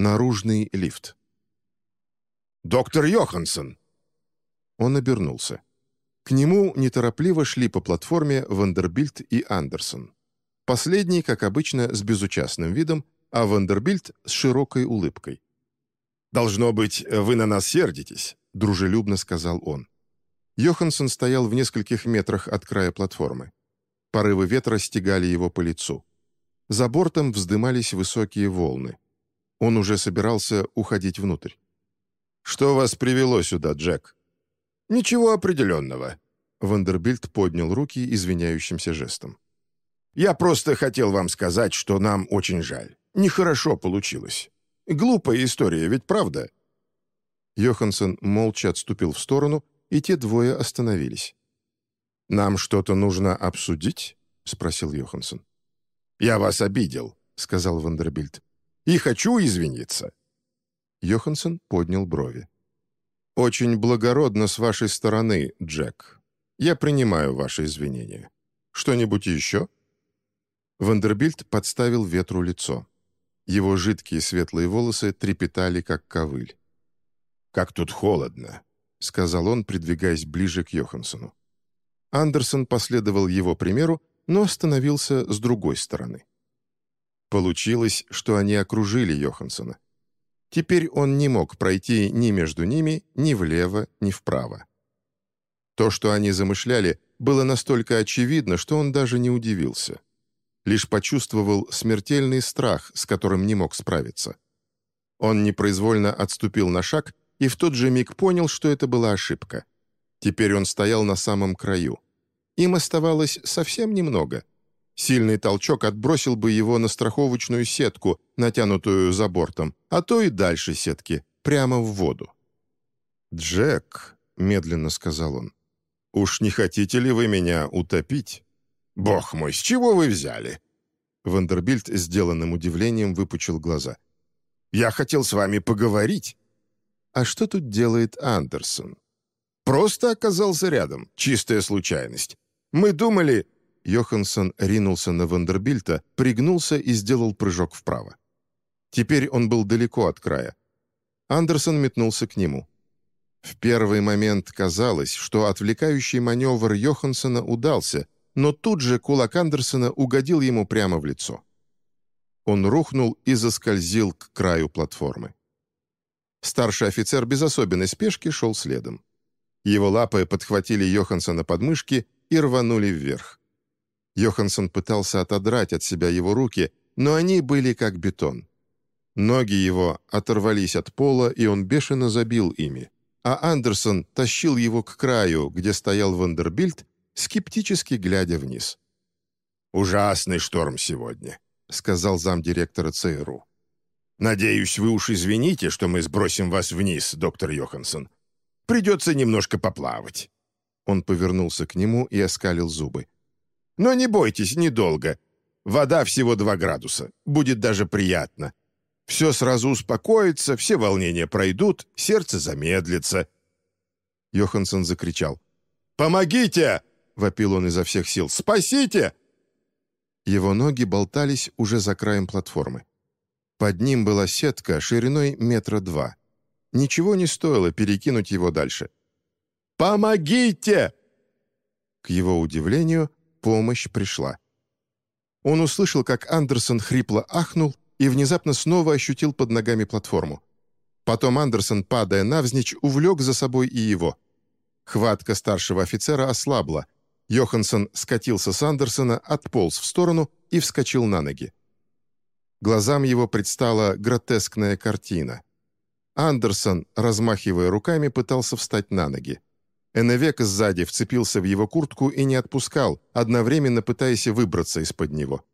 Наружный лифт. «Доктор Йоханссон!» Он обернулся. К нему неторопливо шли по платформе Вандербильт и Андерсон. Последний, как обычно, с безучастным видом, а Вандербильт с широкой улыбкой. «Должно быть, вы на нас сердитесь», — дружелюбно сказал он. Йоханссон стоял в нескольких метрах от края платформы. Порывы ветра стегали его по лицу. За бортом вздымались высокие волны. Он уже собирался уходить внутрь. «Что вас привело сюда, Джек?» «Ничего определенного». Вандербильд поднял руки извиняющимся жестом. «Я просто хотел вам сказать, что нам очень жаль. Нехорошо получилось. Глупая история, ведь правда?» Йоханссон молча отступил в сторону, и те двое остановились. «Нам что-то нужно обсудить?» — спросил Йоханссон. «Я вас обидел», — сказал Вандербильд. «И хочу извиниться». Йоханссон поднял брови. «Очень благородно с вашей стороны, Джек. Я принимаю ваши извинения. Что-нибудь еще?» Вандербильд подставил ветру лицо. Его жидкие светлые волосы трепетали, как ковыль. «Как тут холодно», — сказал он, придвигаясь ближе к Йоханссону. Андерсон последовал его примеру, но остановился с другой стороны. Получилось, что они окружили Йоханссона. Теперь он не мог пройти ни между ними, ни влево, ни вправо. То, что они замышляли, было настолько очевидно, что он даже не удивился. Лишь почувствовал смертельный страх, с которым не мог справиться. Он непроизвольно отступил на шаг и в тот же миг понял, что это была ошибка. Теперь он стоял на самом краю. Им оставалось совсем немного. Сильный толчок отбросил бы его на страховочную сетку, натянутую за бортом, а то и дальше сетки, прямо в воду. «Джек», — медленно сказал он, — «уж не хотите ли вы меня утопить?» «Бог мой, с чего вы взяли?» Вандербильд сделанным удивлением выпучил глаза. «Я хотел с вами поговорить». «А что тут делает Андерсон?» «Просто оказался рядом. Чистая случайность. Мы думали...» Йоханссон ринулся на Вандербильта, пригнулся и сделал прыжок вправо. Теперь он был далеко от края. Андерсон метнулся к нему. В первый момент казалось, что отвлекающий маневр Йоханссона удался, но тут же кулак Андерсона угодил ему прямо в лицо. Он рухнул и заскользил к краю платформы. Старший офицер без особенной спешки шел следом. Его лапы подхватили Йоханссона под мышки и рванули вверх. Йоханссон пытался отодрать от себя его руки, но они были как бетон. Ноги его оторвались от пола, и он бешено забил ими. А Андерсон тащил его к краю, где стоял Вандербильд, скептически глядя вниз. «Ужасный шторм сегодня», — сказал замдиректора ЦРУ. «Надеюсь, вы уж извините, что мы сбросим вас вниз, доктор Йоханссон. Придется немножко поплавать». Он повернулся к нему и оскалил зубы. «Но не бойтесь, недолго. Вода всего два градуса. Будет даже приятно. Все сразу успокоится, все волнения пройдут, сердце замедлится». Йоханссон закричал. «Помогите!» — вопил он изо всех сил. «Спасите!» Его ноги болтались уже за краем платформы. Под ним была сетка шириной метра два. Ничего не стоило перекинуть его дальше. «Помогите!» К его удивлению, помощь пришла. Он услышал, как Андерсон хрипло ахнул и внезапно снова ощутил под ногами платформу. Потом Андерсон, падая навзничь, увлек за собой и его. Хватка старшего офицера ослабла. Йоханссон скатился с Андерсона, отполз в сторону и вскочил на ноги. Глазам его предстала гротескная картина. Андерсон, размахивая руками, пытался встать на ноги. Эневек сзади вцепился в его куртку и не отпускал, одновременно пытаясь выбраться из-под него.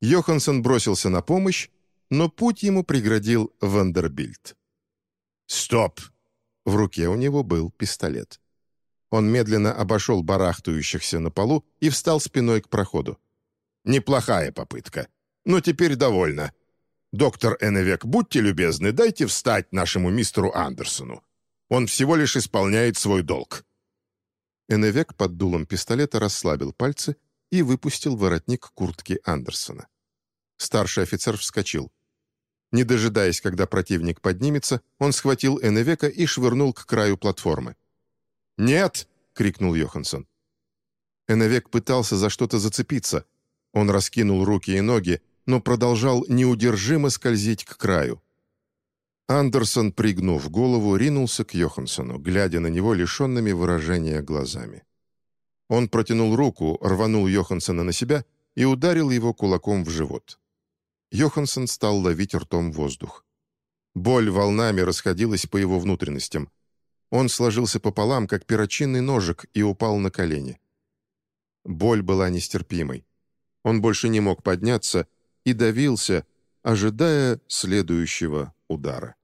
Йоханссон бросился на помощь, но путь ему преградил Вандербильд. «Стоп!» В руке у него был пистолет. Он медленно обошел барахтающихся на полу и встал спиной к проходу. «Неплохая попытка. Но теперь довольно. Доктор Эневек, будьте любезны, дайте встать нашему мистеру Андерсону. Он всего лишь исполняет свой долг». Эневек под дулом пистолета расслабил пальцы и выпустил воротник куртки Андерсона. Старший офицер вскочил. Не дожидаясь, когда противник поднимется, он схватил Эннвека и швырнул к краю платформы. «Нет!» — крикнул Йоханссон. Эннвек пытался за что-то зацепиться. Он раскинул руки и ноги, но продолжал неудержимо скользить к краю. Андерсон, пригнув голову, ринулся к Йоханссону, глядя на него лишенными выражения глазами. Он протянул руку, рванул Йоханссона на себя и ударил его кулаком в живот. Йоханссон стал ловить ртом воздух. Боль волнами расходилась по его внутренностям. Он сложился пополам, как перочинный ножик, и упал на колени. Боль была нестерпимой. Он больше не мог подняться и давился, ожидая следующего удара.